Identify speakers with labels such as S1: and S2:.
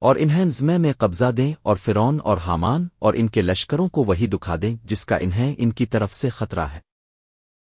S1: اور انہیں زمے میں قبضہ دیں اور فرون اور حامان اور ان کے لشکروں کو وہی دکھا دیں جس کا انہیں ان کی طرف سے خطرہ ہے۔